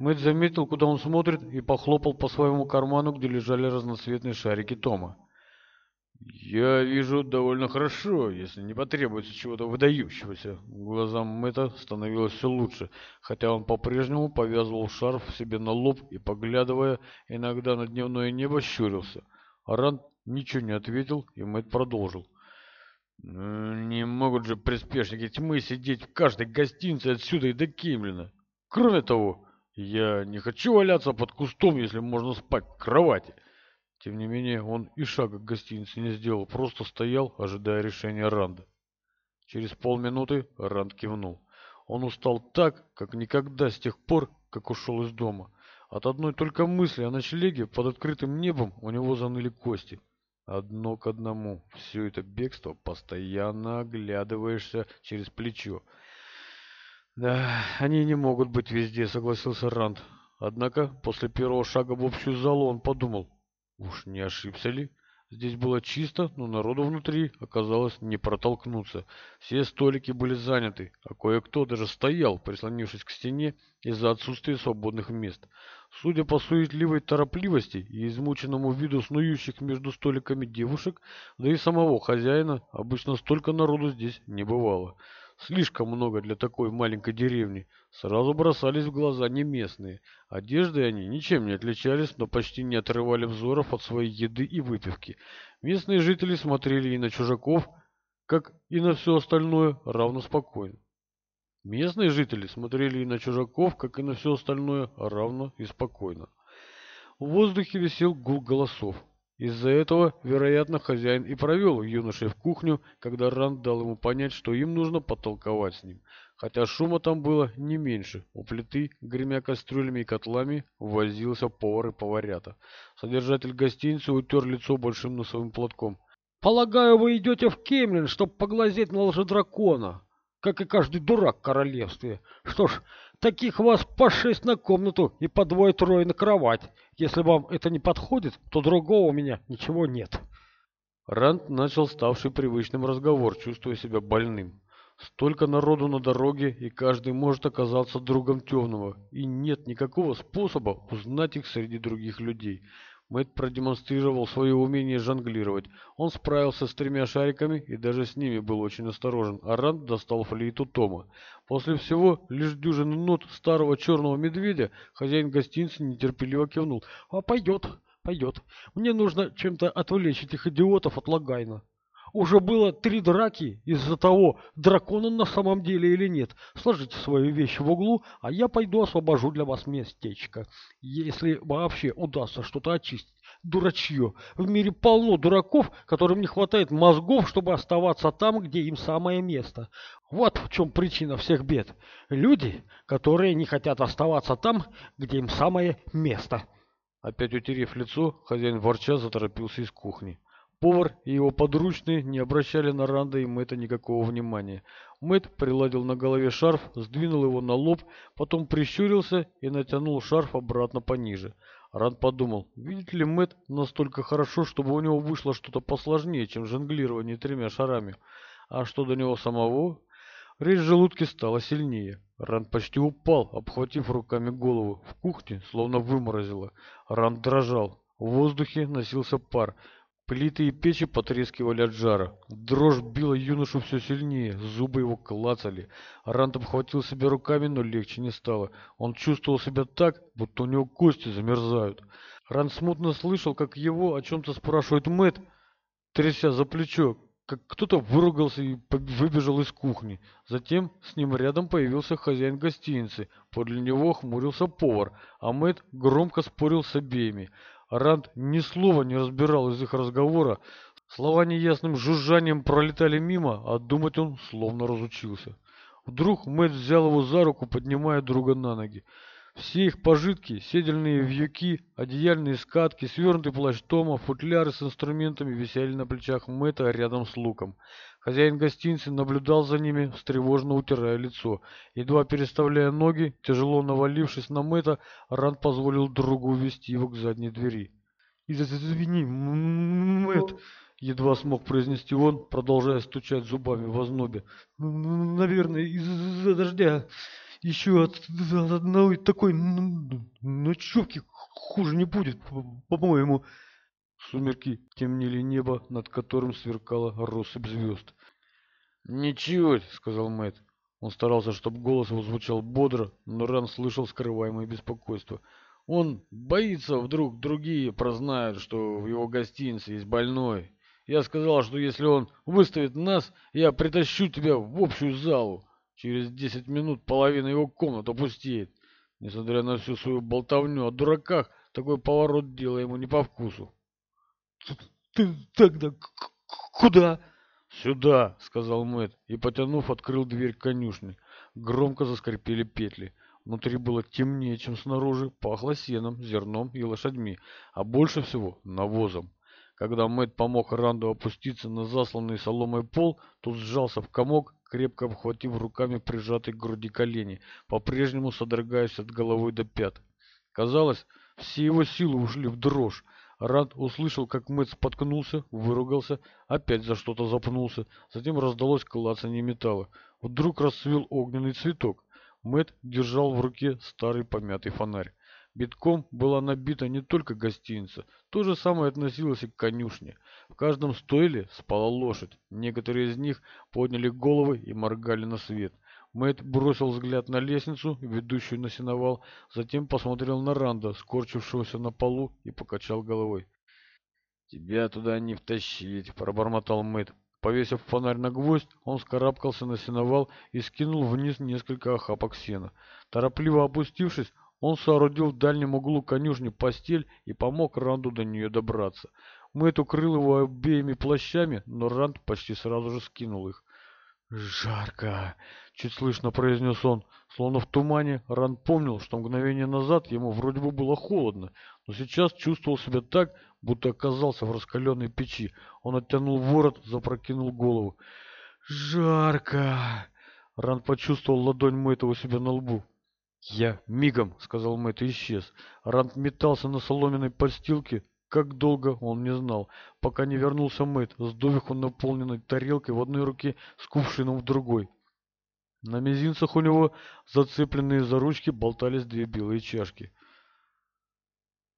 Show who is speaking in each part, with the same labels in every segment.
Speaker 1: Мэтт заметил, куда он смотрит, и похлопал по своему карману, где лежали разноцветные шарики Тома. «Я вижу довольно хорошо, если не потребуется чего-то выдающегося». Глазам Мэтта становилось все лучше, хотя он по-прежнему повязывал шарф себе на лоб и, поглядывая иногда на дневное небо, щурился. Аран ничего не ответил, и Мэтт продолжил. «Ну, «Не могут же приспешники тьмы сидеть в каждой гостинице отсюда и до Кемлина. Кроме того, я не хочу валяться под кустом, если можно спать в кровати. Тем не менее, он и шага к гостинице не сделал, просто стоял, ожидая решения Ранда. Через полминуты Ранд кивнул. Он устал так, как никогда с тех пор, как ушел из дома. От одной только мысли о ночлеге под открытым небом у него заныли кости. Одно к одному. Все это бегство постоянно оглядываешься через плечо. Да, они не могут быть везде, согласился Ранд. Однако после первого шага в общую залу он подумал, уж не ошибся ли? Здесь было чисто, но народу внутри оказалось не протолкнуться. Все столики были заняты, а кое-кто даже стоял, прислонившись к стене из-за отсутствия свободных мест. Судя по суетливой торопливости и измученному виду снующих между столиками девушек, да и самого хозяина, обычно столько народу здесь не бывало слишком много для такой маленькой деревни, сразу бросались в глаза не местные. Одежды они ничем не отличались, но почти не отрывали взоров от своей еды и выпивки. Местные жители смотрели и на чужаков, как и на все остальное, равно спокойно. Местные жители смотрели и на чужаков, как и на все остальное, равно и спокойно. В воздухе висел гул голосов. Из-за этого, вероятно, хозяин и провел юношей в кухню, когда Ранд дал ему понять, что им нужно потолковать с ним. Хотя шума там было не меньше. У плиты, гремя кастрюлями и котлами, возился повар и поварята. Содержатель гостиницы утер лицо большим носовым платком.
Speaker 2: «Полагаю, вы идете в Кемлин, чтобы поглазеть на лжедракона, как и каждый дурак в королевстве. Что ж, Таких вас по шесть на комнату и по двое-трое на кровать. Если вам это не подходит, то другого у меня ничего нет».
Speaker 1: Ранд начал ставший привычным разговор, чувствуя себя больным. Столько народу на дороге, и каждый может оказаться другом темного, и нет никакого способа узнать их среди других людей. Мэтт продемонстрировал свое умение жонглировать. Он справился с тремя шариками и даже с ними был очень осторожен, а Ранд достал флейту Тома. После всего лишь дюжины нот старого черного медведя хозяин гостиницы нетерпеливо кивнул. «А пойдет, пойдет. Мне нужно чем-то отвлечь этих идиотов от Логайна». Уже было три драки из-за того, дракон он на самом деле или нет. Сложите свою вещь в углу, а я пойду освобожу для вас местечко. Если вообще удастся что-то очистить дурачье. В мире полно дураков, которым не хватает мозгов, чтобы оставаться там, где им самое место. Вот в чем причина всех бед. Люди, которые не хотят оставаться там, где им самое место. Опять утерев лицо, хозяин ворча заторопился из кухни. Повар и его подручные не обращали на Ранда и Мэтта никакого внимания. Мэтт приладил на голове шарф, сдвинул его на лоб, потом прищурился и натянул шарф обратно пониже. Ран подумал, видит ли Мэтт настолько хорошо, чтобы у него вышло что-то посложнее, чем жонглирование тремя шарами. А что до него самого? Резь желудки стала сильнее. Ран почти упал, обхватив руками голову. В кухне словно выморозило. Ран дрожал. В воздухе носился пар. Плиты и печи потрескивали от жара. Дрожь била юношу все сильнее, зубы его клацали. Арант обхватил себя руками, но легче не стало. Он чувствовал себя так, будто у него кости замерзают. Ран смутно слышал, как его о чем-то спрашивает Мэт, тряся за плечо, как кто-то выругался и выбежал из кухни. Затем с ним рядом появился хозяин гостиницы. Подле него хмурился повар, а Мэтт громко спорил с обеими. Ранд ни слова не разбирал из их разговора. Слова неясным жужжанием пролетали мимо, а думать он словно разучился. Вдруг Мэтт взял его за руку, поднимая друга на ноги. Все их пожитки, седельные вьюки, одеяльные скатки, свернутый плащ Тома, футляры с инструментами висели на плечах Мэтта рядом с луком хозяин гостиницы наблюдал за ними, встревожно утирая лицо. Едва переставляя ноги, тяжело навалившись на Мэтта, Ран позволил другу вести его к задней двери. «Извини, Мэтт!» Едва смог произнести он, продолжая стучать зубами в ознобе. «Ну, ну, ну, «Наверное, из-за дождя. Еще от одной такой ночевки хуже не будет, по-моему». -по Сумерки темнели небо, над которым сверкала россыпь звезд. Ничего, — сказал Мэтт. Он старался, чтобы голос его звучал бодро, но Ран слышал скрываемое беспокойство. «Он боится, вдруг другие прознают, что в его гостинице есть больной. Я сказал, что если он выставит нас, я притащу тебя в общую залу. Через десять минут половина его комнат опустеет. Несмотря на всю свою болтовню о дураках, такой поворот дела ему не по вкусу»
Speaker 2: ты тогда куда?»
Speaker 1: «Сюда!» — сказал Мэтт, и, потянув, открыл дверь конюшни. Громко заскрипели петли. Внутри было темнее, чем снаружи, пахло сеном, зерном и лошадьми, а больше всего навозом. Когда Мэтт помог Ранду опуститься на засланный соломой пол, тот сжался в комок, крепко обхватив руками прижатые к груди колени, по-прежнему содрогаясь от головы до пят. Казалось, все его силы ушли в дрожь, Рад услышал, как Мэтт споткнулся, выругался, опять за что-то запнулся. Затем раздалось клацание металла. Вдруг расцвел огненный цветок. Мэтт держал в руке старый помятый фонарь. Битком была набита не только гостиница, то же самое относилось и к конюшне. В каждом стойле спала лошадь, некоторые из них подняли головы и моргали на свет – Мэтт бросил взгляд на лестницу, ведущую на сеновал, затем посмотрел на Ранда, скорчившегося на полу, и покачал головой. «Тебя туда не втащить», — пробормотал Мэтт. Повесив фонарь на гвоздь, он скарабкался на сеновал и скинул вниз несколько охапок сена. Торопливо опустившись, он соорудил в дальнем углу конюшни постель и помог Ранду до нее добраться. Мэтт укрыл его обеими плащами, но Ранд почти сразу же скинул их. Жарко. Чуть слышно произнес он, словно в тумане. Ран помнил, что мгновение назад ему вроде бы было холодно, но сейчас чувствовал себя так, будто оказался в раскаленной печи. Он оттянул ворот, запрокинул голову. «Жарко!» Ран почувствовал ладонь Мэтта у себя на лбу. «Я мигом!» — сказал Мэтт и исчез. Ранд метался на соломенной подстилке, как долго, он не знал, пока не вернулся Мэтт с довихом наполненной тарелкой в одной руке с кувшином в другой. На мизинцах у него, зацепленные за ручки, болтались две белые чашки.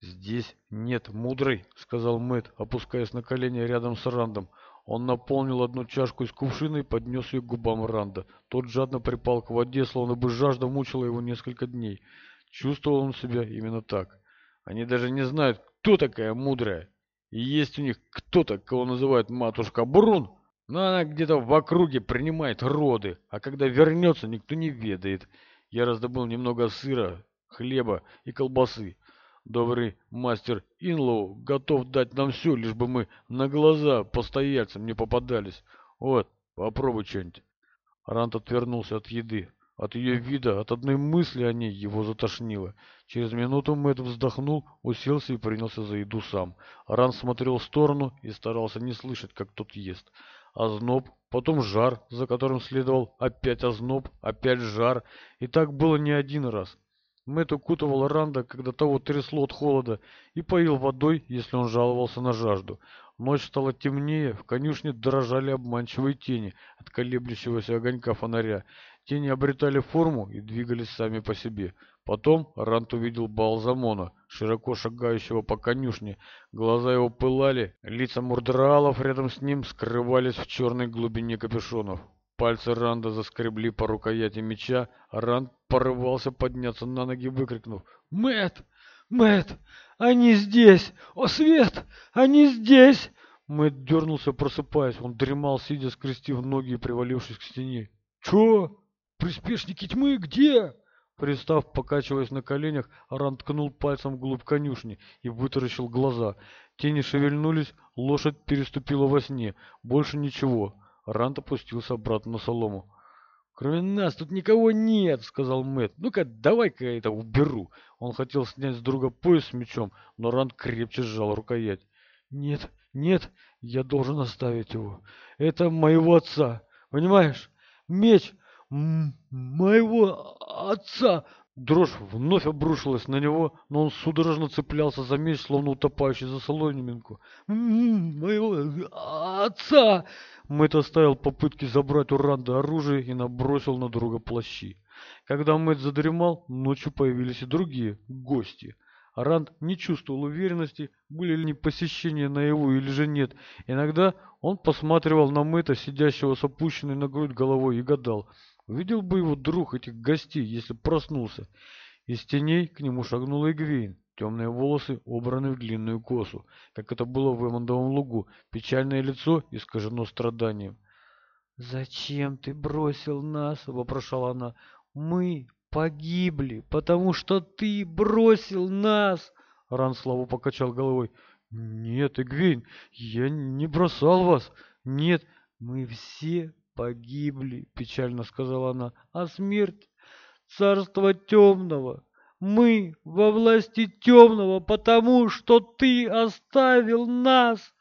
Speaker 1: «Здесь нет мудрой», — сказал Мэтт, опускаясь на колени рядом с Рандом. Он наполнил одну чашку из кувшина и поднес ее к губам Ранда. Тот жадно припал к воде, словно бы жажда мучила его несколько дней. Чувствовал он себя именно так. «Они даже не знают, кто такая мудрая. Есть у них кто-то, кого называют матушка Брун, но она где-то в округе принимает роды, а когда вернется, никто не ведает. Я раздобыл немного сыра, хлеба и колбасы. Добрый мастер Инлоу готов дать нам все, лишь бы мы на глаза постояльцам не попадались. Вот, попробуй что-нибудь. Рант отвернулся от еды. От ее вида, от одной мысли о ней его затошнило. Через минуту Мэтт вздохнул, уселся и принялся за еду сам. Аран смотрел в сторону и старался не слышать, как тот ест. Озноб, потом жар, за которым следовал опять озноб, опять жар. И так было не один раз. Мэтт укутывал Ранда, когда того трясло от холода, и поил водой, если он жаловался на жажду. Ночь стала темнее, в конюшне дрожали обманчивые тени от колеблющегося огонька фонаря. Тени обретали форму и двигались сами по себе. Потом Рант увидел Балзамона, широко шагающего по конюшне. Глаза его пылали, лица мурдралов рядом с ним скрывались в черной глубине капюшонов. Пальцы Ранда заскребли по рукояти меча. Ранд порывался подняться на ноги, выкрикнув «Мэтт! Мэтт! Они здесь! О, свет! Они здесь!» Мэтт дернулся, просыпаясь. Он дремал, сидя, скрестив ноги и привалившись к стене. «Чё?» «Приспешники тьмы где?» Пристав, покачиваясь на коленях, Аран ткнул пальцем вглубь конюшни и вытаращил глаза. Тени шевельнулись, лошадь переступила во сне. Больше ничего. Рант опустился обратно на солому. «Кроме нас тут никого нет», — сказал Мэт. «Ну-ка, давай-ка я это уберу». Он хотел снять с друга пояс с мечом, но Рант крепче сжал рукоять. «Нет, нет, я должен оставить его. Это моего отца. Понимаешь? Меч моего отца!» Дрожь вновь обрушилась на него, но он судорожно цеплялся за меч, словно утопающий за соломинку. «Моего отца!» Мэтт оставил попытки забрать у Ранда оружие и набросил на друга плащи. Когда Мэтт задремал, ночью появились и другие гости. Ранд не чувствовал уверенности, были ли посещения наяву или же нет. Иногда он посматривал на Мэтта, сидящего с опущенной на грудь головой, и гадал – Увидел бы его друг этих гостей, если проснулся. Из теней к нему шагнул Игвейн. Темные волосы убраны в длинную косу, как это было в Эмондовом лугу. Печальное лицо искажено страданием. «Зачем ты бросил нас?» — вопрошала она. «Мы погибли, потому что ты бросил нас!» Ран Славу покачал головой. «Нет, Игвейн, я не бросал вас. Нет, мы все погибли, печально сказала она, а смерть царство темного. Мы во власти темного, потому что ты оставил нас.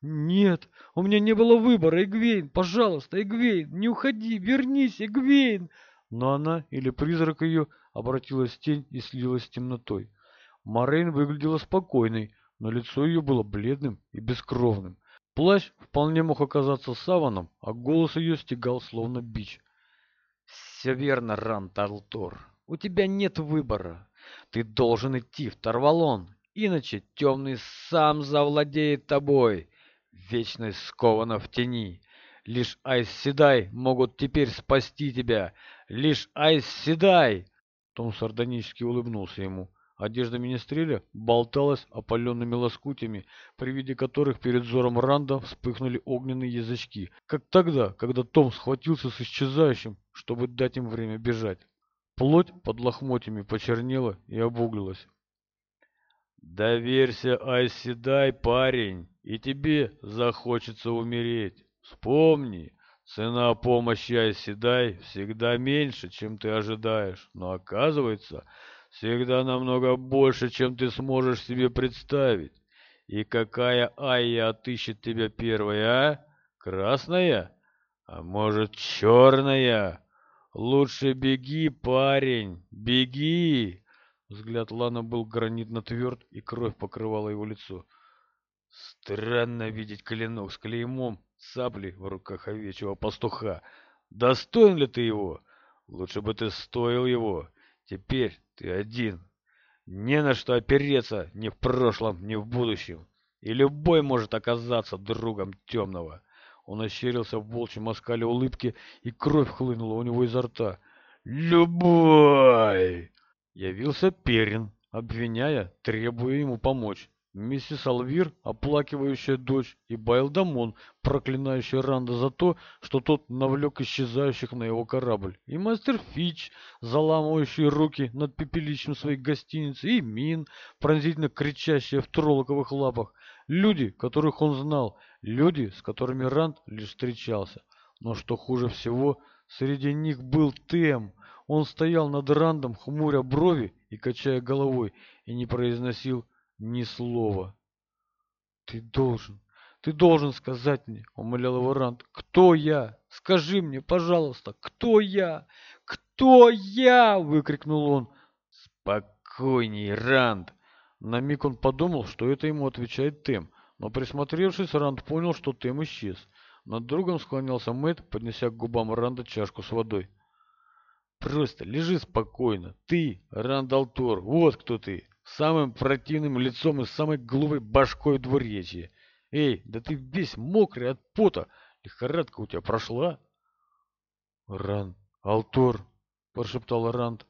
Speaker 1: Нет, у меня не было выбора, Эгвейн, пожалуйста, Эгвейн, не уходи, вернись, Эгвейн. Но она или призрак ее обратилась в тень и слилась с темнотой. Морейн выглядела спокойной, но лицо ее было бледным и бескровным. Плащ вполне мог оказаться саваном, а голос ее стегал словно бич. «Все верно, Ран У тебя нет выбора. Ты должен идти в Тарвалон, иначе темный сам завладеет тобой. Вечность скована в тени. Лишь Айс Седай могут теперь спасти тебя. Лишь Айс Седай!» Том сардонически улыбнулся ему. Одежда министреля болталась опаленными лоскутями, при виде которых перед взором Ранда вспыхнули огненные язычки, как тогда, когда Том схватился с исчезающим, чтобы дать им время бежать. Плоть под лохмотьями почернела и обуглилась. «Доверься, Айси Дай, парень, и тебе захочется умереть. Вспомни, цена помощи Айси Дай всегда меньше, чем ты ожидаешь, но оказывается...» всегда намного больше, чем ты сможешь себе представить. И какая Айя отыщет тебя первая, а? Красная? А может, черная? Лучше беги, парень, беги!» Взгляд Лана был гранитно тверд, и кровь покрывала его лицо. Странно видеть клинок с клеймом сабли в руках овечьего пастуха. Достоин ли ты его? Лучше бы ты стоил его. Теперь ты один. Не на что опереться ни в прошлом, ни в будущем. И любой может оказаться другом темного. Он ощерился в волчьем оскале улыбки, и кровь хлынула у него изо рта. «Любой!» Явился Перин, обвиняя, требуя ему помочь. Миссис Алвир, оплакивающая дочь, и Байлдамон, проклинающий Ранда за то, что тот навлек исчезающих на его корабль, и мастер Фич, заламывающий руки над пепелищем своей гостиницы, и Мин, пронзительно кричащая в троллоковых лапах. Люди, которых он знал, люди, с которыми Ранд лишь встречался. Но что хуже всего, среди них был Тем. Он стоял над Рандом, хмуря брови и качая головой, и не произносил ни слова. Ты должен, ты должен сказать мне, умолял Варант, кто я? Скажи мне, пожалуйста, кто я? Кто я? Выкрикнул он. Спокойней, Ранд. На миг он подумал, что это ему отвечает Тем, но присмотревшись, Ранд понял, что Тем исчез. Над другом склонялся Мэтт, поднеся к губам Ранда чашку с водой. «Просто лежи спокойно. Ты, Рандалтор, вот кто ты!» самым противным лицом и самой глупой башкой двуречья. Эй, да ты весь мокрый от пота, лихорадка у тебя прошла? Ран, Алтор, прошептал Ранд.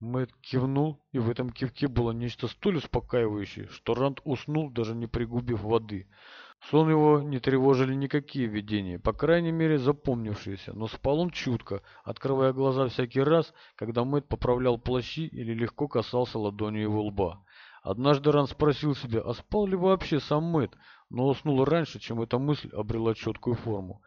Speaker 1: Мэтт кивнул, и в этом кивке было нечто столь успокаивающее, что Ранд уснул, даже не пригубив воды. Сон его не тревожили никакие видения, по крайней мере запомнившиеся, но спал он чутко, открывая глаза всякий раз, когда Мэтт поправлял плащи или легко касался ладонью его лба. Однажды Ран спросил себя, а спал ли вообще сам Мэтт, но уснул раньше, чем эта мысль обрела четкую форму.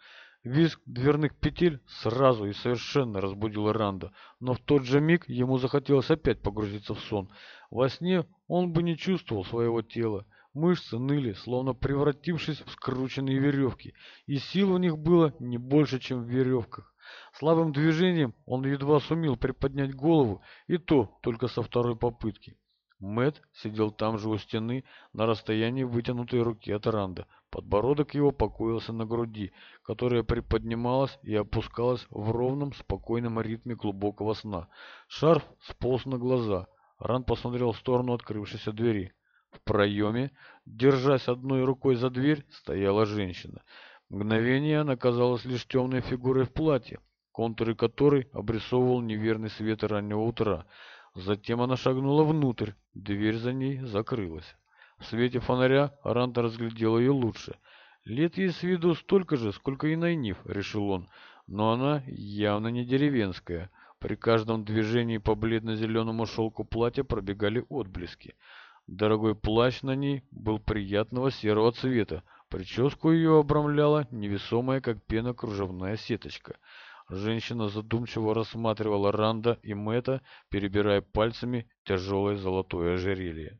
Speaker 1: Визг дверных петель сразу и совершенно разбудил Ранда, но в тот же миг ему захотелось опять погрузиться в сон. Во сне он бы не чувствовал своего тела. Мышцы ныли, словно превратившись в скрученные веревки, и сил у них было не больше, чем в веревках. Слабым движением он едва сумел приподнять голову, и то только со второй попытки. Мэт сидел там же у стены, на расстоянии вытянутой руки от Ранда. Подбородок его покоился на груди, которая приподнималась и опускалась в ровном, спокойном ритме глубокого сна. Шарф сполз на глаза. Ранд посмотрел в сторону открывшейся двери. В проеме, держась одной рукой за дверь, стояла женщина. Мгновение она казалась лишь темной фигурой в платье, контуры которой обрисовывал неверный свет раннего утра. Затем она шагнула внутрь, дверь за ней закрылась. В свете фонаря Аранта разглядела ее лучше. Лет ей с виду столько же, сколько и Найнив. решил он, но она явно не деревенская. При каждом движении по бледно-зеленому шелку платья пробегали отблески. Дорогой плащ на ней был приятного серого цвета. Прическу ее обрамляла невесомая, как пена, кружевная сеточка. Женщина задумчиво рассматривала Ранда и Мэтта, перебирая пальцами тяжелое золотое ожерелье.